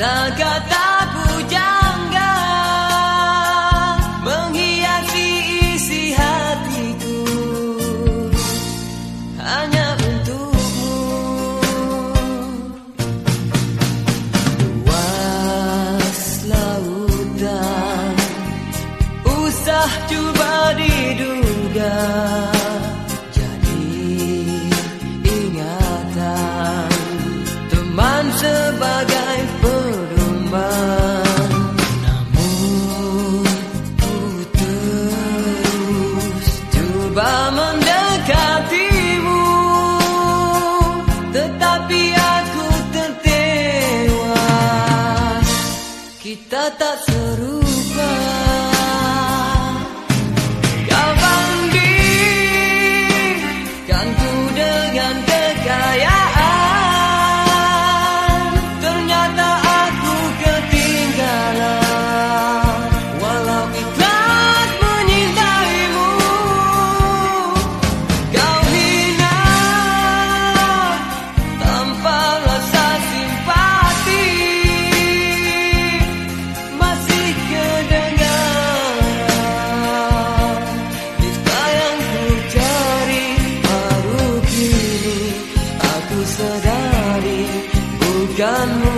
Kata-kata pujangga Menghiasi isi hatiku. Hanya untukmu. Luas lautan. Usah coba diduga. Jadi ingatan Teman sebagai mencoba mendekatimu Tetapi aku tertewas Kita tak seru. 干。